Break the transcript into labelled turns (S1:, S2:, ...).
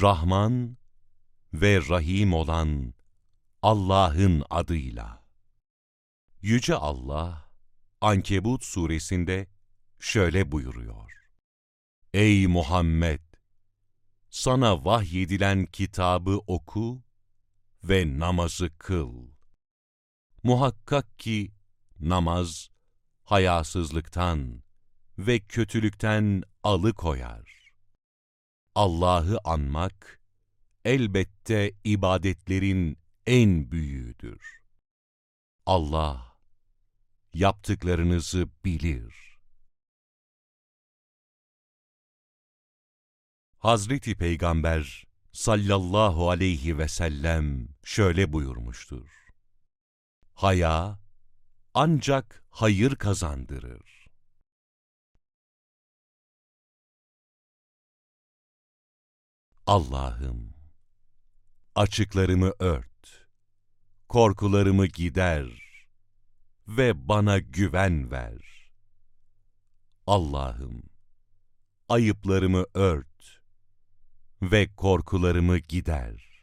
S1: Rahman ve Rahim olan Allah'ın adıyla. Yüce Allah, Ankebut suresinde şöyle buyuruyor. Ey Muhammed! Sana vahyedilen kitabı oku ve namazı kıl. Muhakkak ki namaz, hayasızlıktan ve kötülükten alıkoyar. Allah'ı anmak, elbette ibadetlerin en büyüğüdür. Allah, yaptıklarınızı bilir. Hazreti Peygamber sallallahu aleyhi ve sellem şöyle buyurmuştur. Haya ancak hayır kazandırır. Allah'ım, açıklarımı ört, korkularımı gider ve bana güven ver. Allah'ım, ayıplarımı ört ve korkularımı gider.